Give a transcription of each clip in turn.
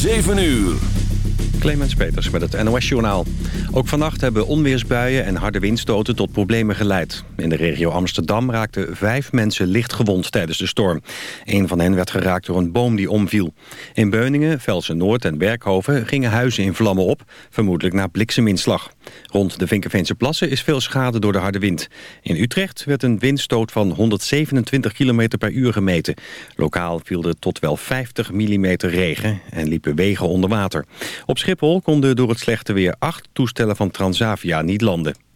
7 uur. Clemens Peters met het NOS-journaal. Ook vannacht hebben onweersbuien en harde windstoten tot problemen geleid. In de regio Amsterdam raakten vijf mensen licht gewond tijdens de storm. Een van hen werd geraakt door een boom die omviel. In Beuningen, Velsen-Noord en Werkhoven gingen huizen in vlammen op... vermoedelijk na blikseminslag. Rond de Vinkenveense plassen is veel schade door de harde wind. In Utrecht werd een windstoot van 127 km per uur gemeten. Lokaal viel er tot wel 50 mm regen en liepen wegen onder water. Op Schiphol konden door het slechte weer acht toestellen van Transavia niet landen.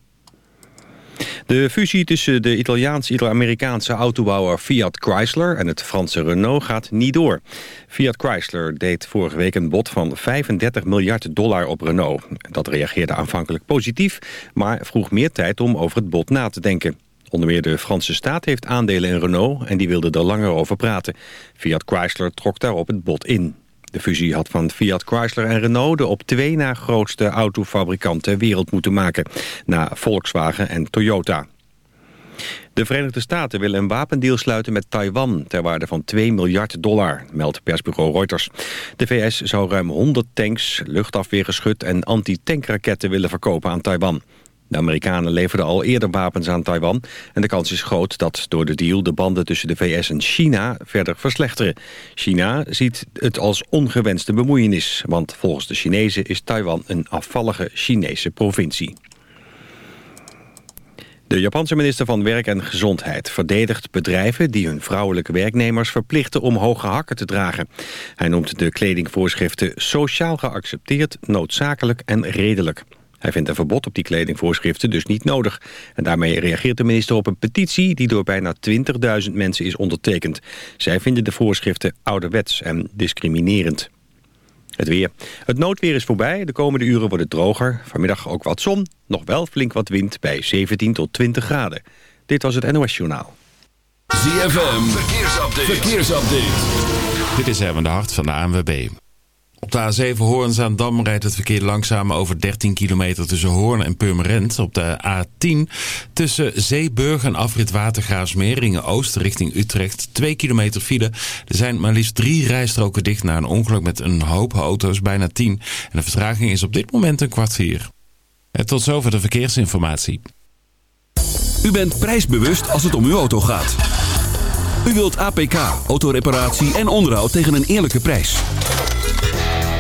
De fusie tussen de Italiaans-Amerikaanse autobouwer Fiat Chrysler en het Franse Renault gaat niet door. Fiat Chrysler deed vorige week een bod van 35 miljard dollar op Renault. Dat reageerde aanvankelijk positief, maar vroeg meer tijd om over het bod na te denken. Onder meer de Franse staat heeft aandelen in Renault en die wilde er langer over praten. Fiat Chrysler trok daarop het bod in. De fusie had van Fiat Chrysler en Renault de op twee na grootste autofabrikant ter wereld moeten maken. Na Volkswagen en Toyota. De Verenigde Staten willen een wapendeal sluiten met Taiwan... ter waarde van 2 miljard dollar, meldt persbureau Reuters. De VS zou ruim 100 tanks, luchtafweergeschut en anti-tankraketten willen verkopen aan Taiwan. De Amerikanen leverden al eerder wapens aan Taiwan... en de kans is groot dat door de deal de banden tussen de VS en China verder verslechteren. China ziet het als ongewenste bemoeienis... want volgens de Chinezen is Taiwan een afvallige Chinese provincie. De Japanse minister van Werk en Gezondheid verdedigt bedrijven die hun vrouwelijke werknemers verplichten om hoge hakken te dragen. Hij noemt de kledingvoorschriften sociaal geaccepteerd, noodzakelijk en redelijk. Hij vindt een verbod op die kledingvoorschriften dus niet nodig. En daarmee reageert de minister op een petitie die door bijna 20.000 mensen is ondertekend. Zij vinden de voorschriften ouderwets en discriminerend. Het weer. Het noodweer is voorbij. De komende uren wordt het droger. Vanmiddag ook wat zon. Nog wel flink wat wind bij 17 tot 20 graden. Dit was het NOS Journaal. ZFM. Verkeersupdate. Verkeersupdate. Dit is Erwin de Hart van de ANWB. Op de A7 Hoorn-Zaandam rijdt het verkeer langzaam over 13 kilometer tussen Hoorn en Purmerend. Op de A10 tussen Zeeburg en afrit Watergraafsmeer Oost richting Utrecht. 2 kilometer file. Er zijn maar liefst drie rijstroken dicht na een ongeluk met een hoop auto's, bijna 10. En de vertraging is op dit moment een kwartier. En tot zover de verkeersinformatie. U bent prijsbewust als het om uw auto gaat. U wilt APK, autoreparatie en onderhoud tegen een eerlijke prijs.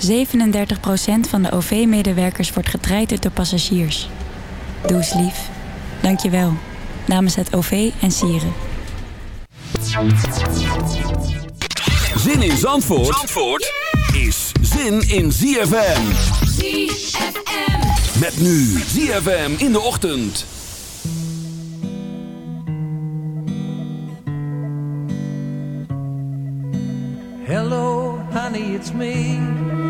37% van de OV-medewerkers wordt getraind door passagiers. Doe eens lief. Dank je wel. Namens het OV en Sieren. Zin in Zandvoort, Zandvoort is zin in ZFM. ZFM. Met nu ZFM in de ochtend. Hello, honey, it's me.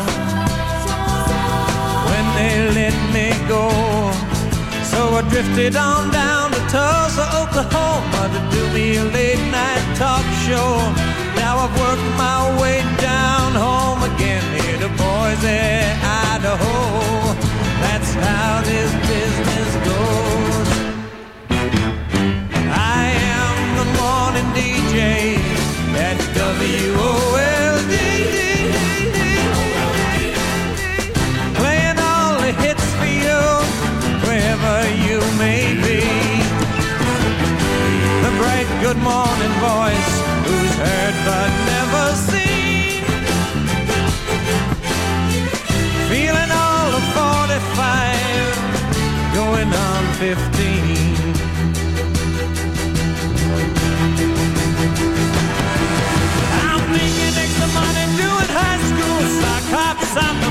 they let me go. So I drifted on down to Tulsa, Oklahoma to do me a late night talk show. Now I've worked my way down home again here to Boise, Idaho. That's how this business goes. I am the morning DJ at WOLD. You may be. The bright good morning voice, who's heard but never seen. Feeling all of 45, going on 15. I'm making extra money doing high school sock hops.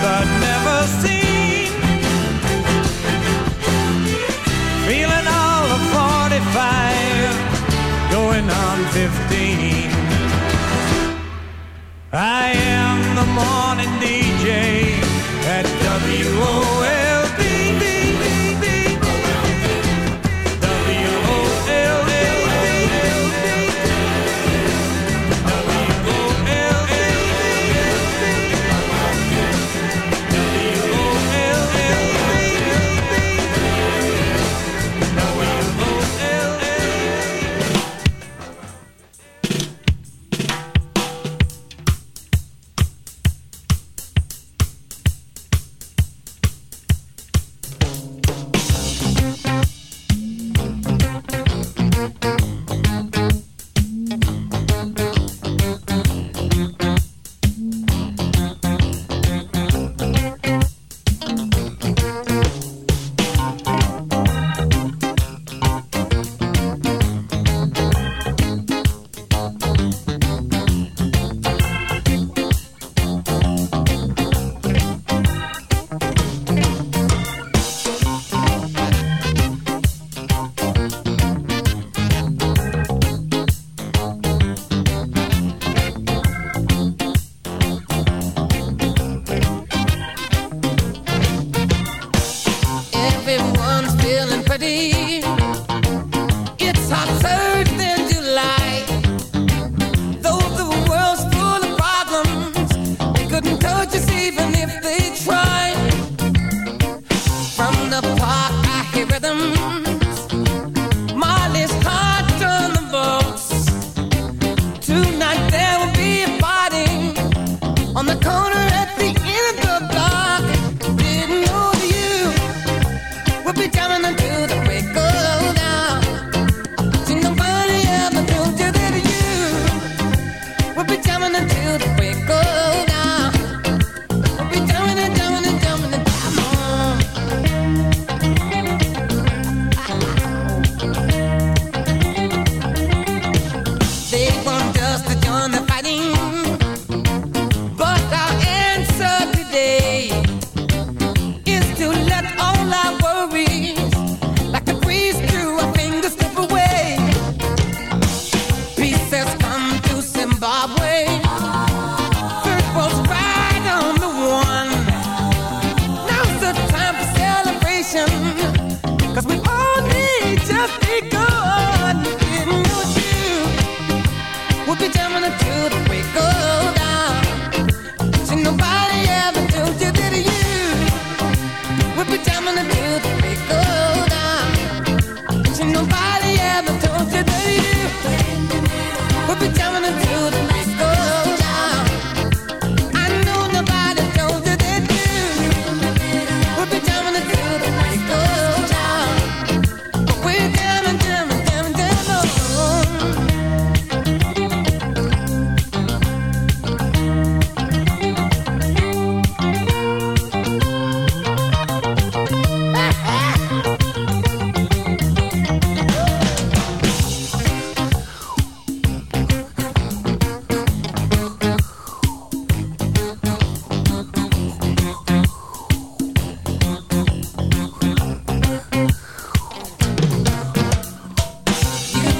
But never seen. Feeling all of 45, going on 15. I am the morning DJ at WOLD. down on the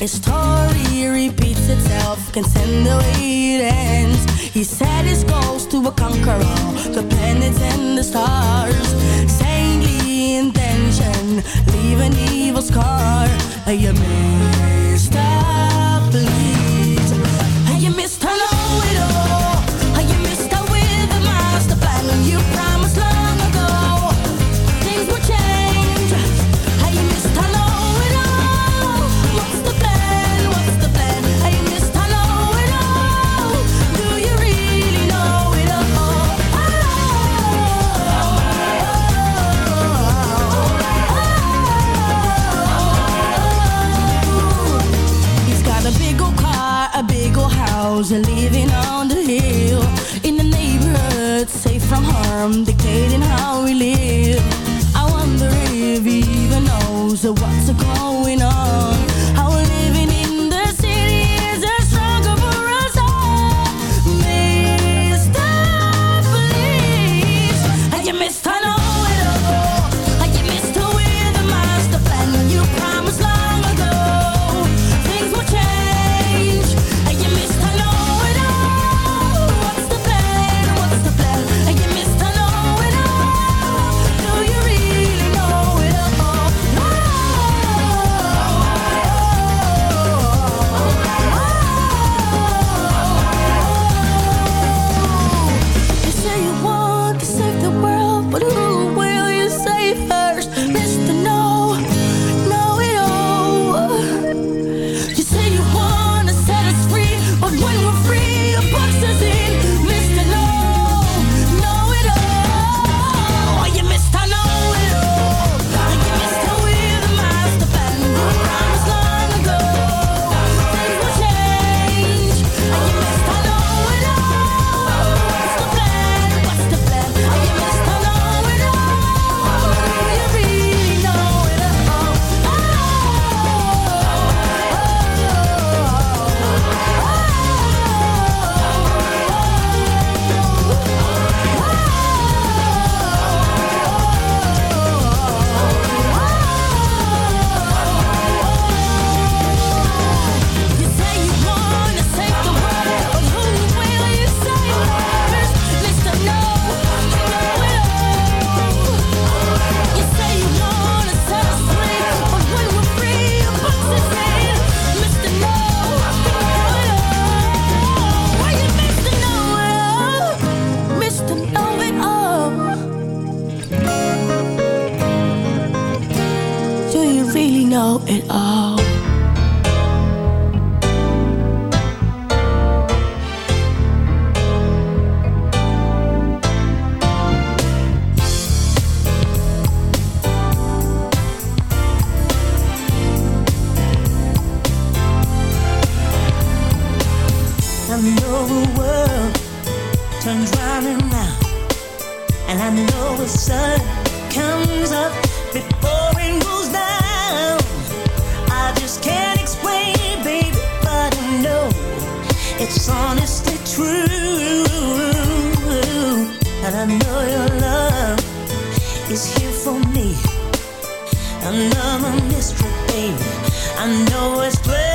His story repeats itself, can't stand the way it ends. He set his goals to conquer all the planets and the stars. Saintly intention, leave an evil scar. A master. someday is here for me. Another mystery, baby. I know it's playing.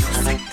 Music.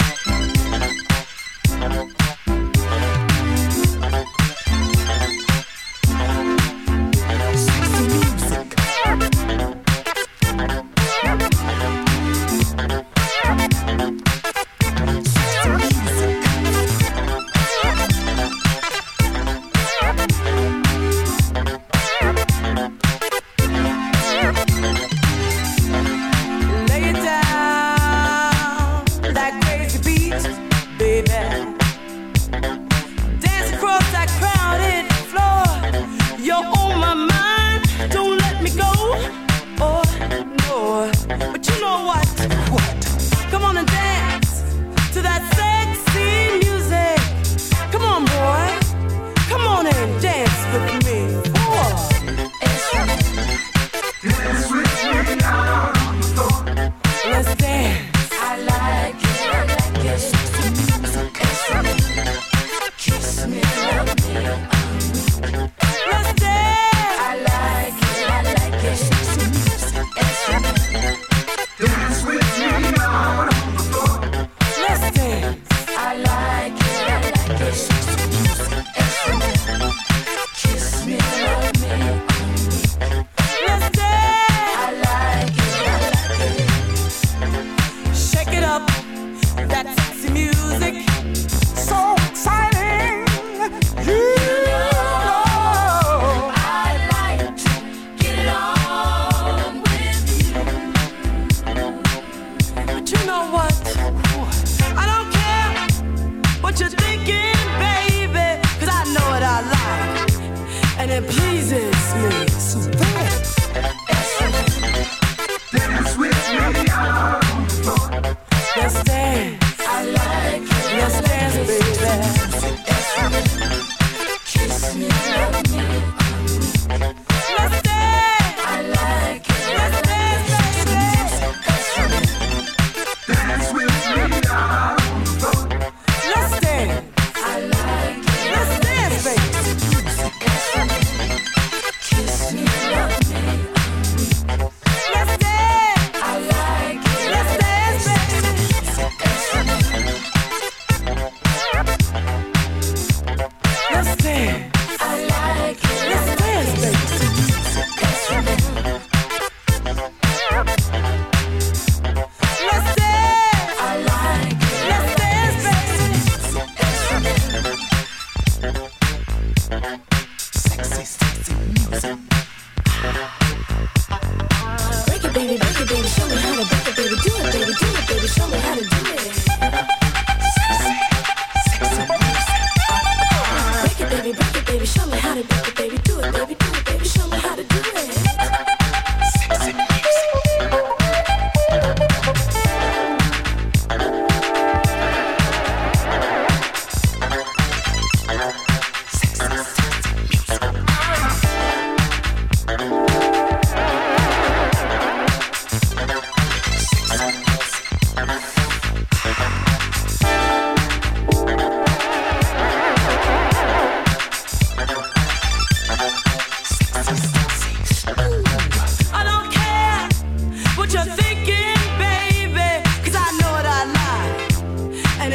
and it pleases me. So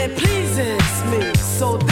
it pleases me. So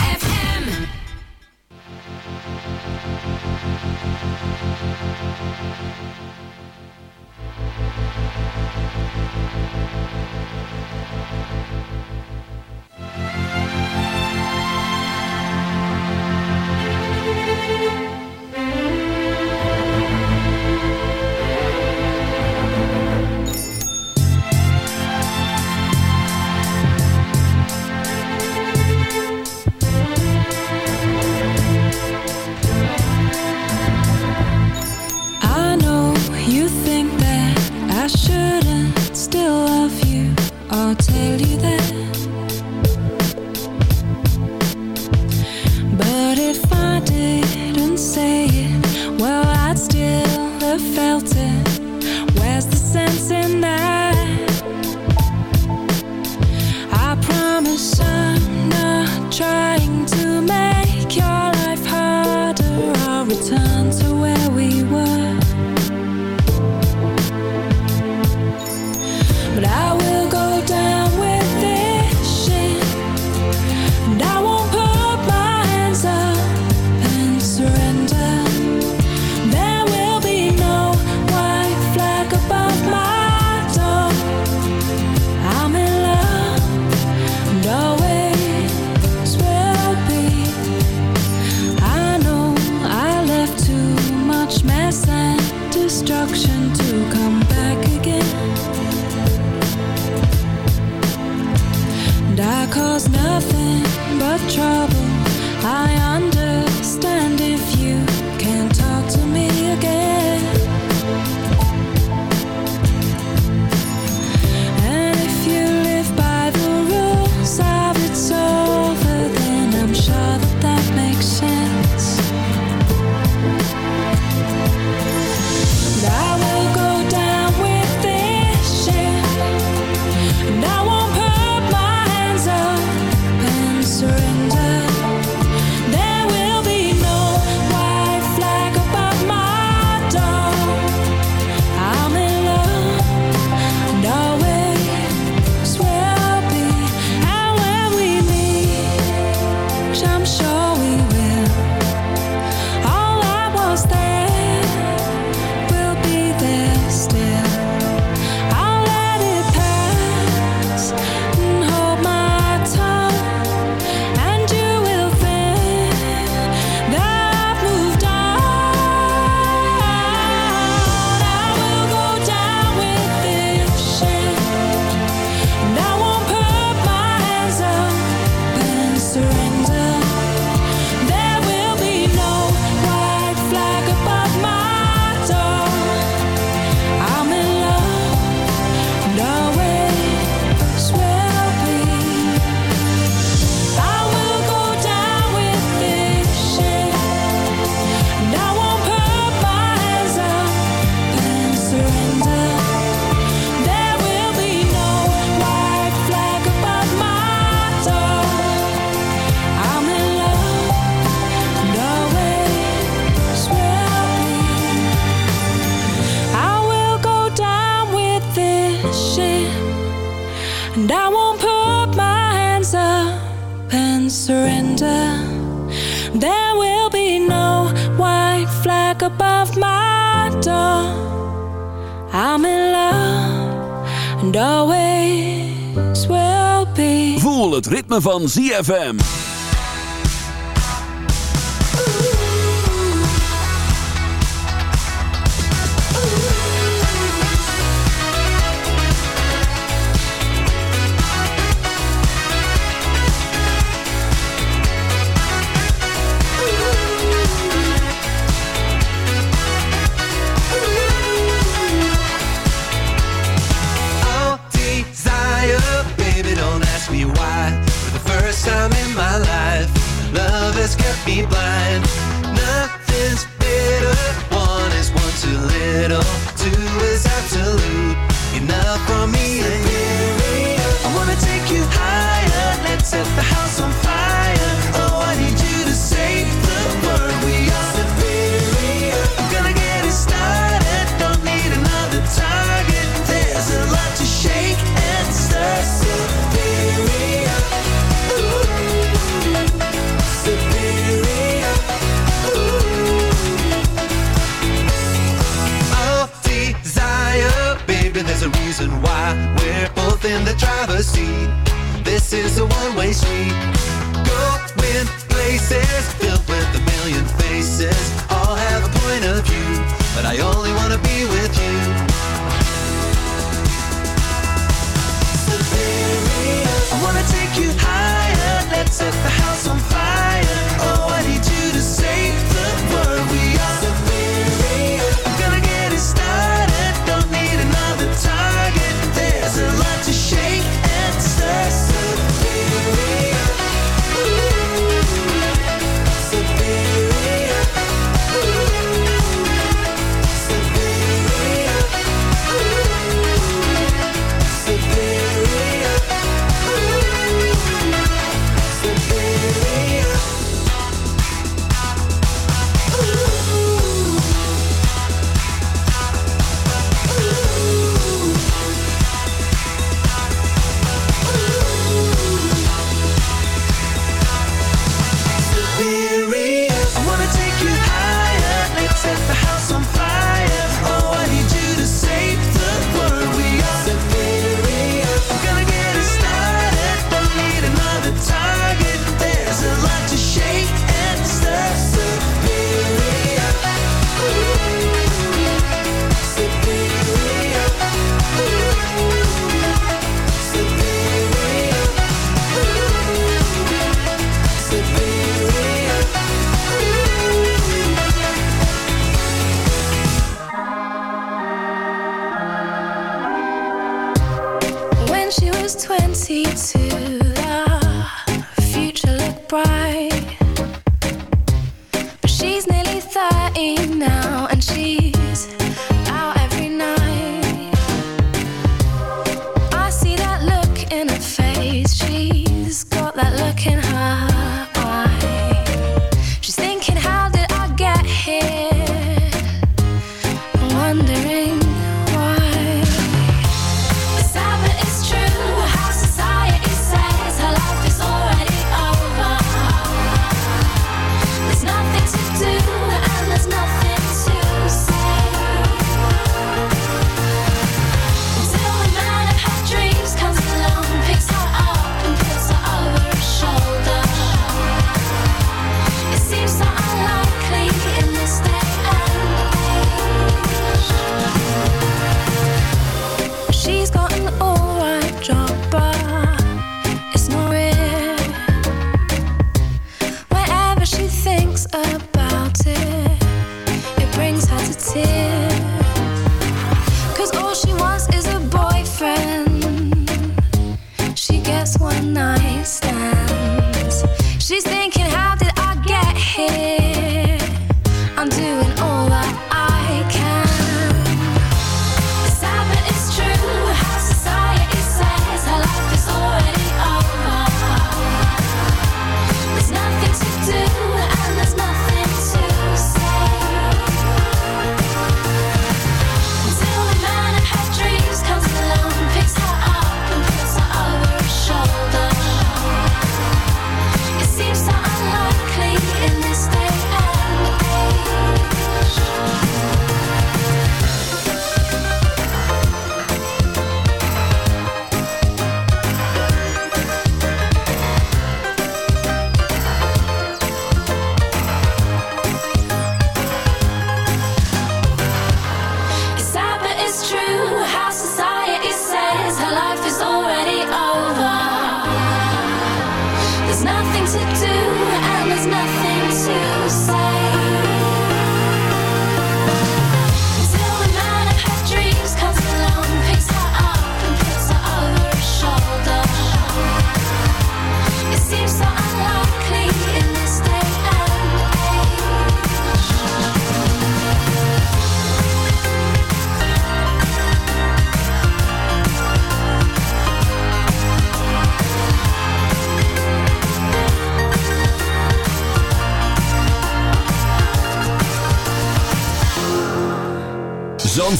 and always will be. Voel het ritme van ZFM.